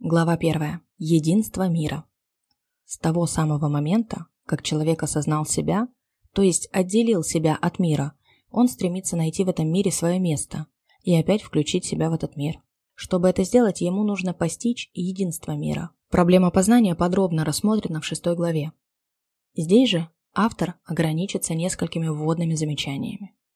Глава первая. Единство мира. С того самого момента, как человек осознал себя, то есть отделил себя от мира, он стремится найти в этом мире свое место и опять включить себя в этот мир. Чтобы это сделать, ему нужно постичь единство мира. Проблема познания подробно рассмотрена в шестой главе. Здесь же автор ограничится несколькими вводными замечаниями.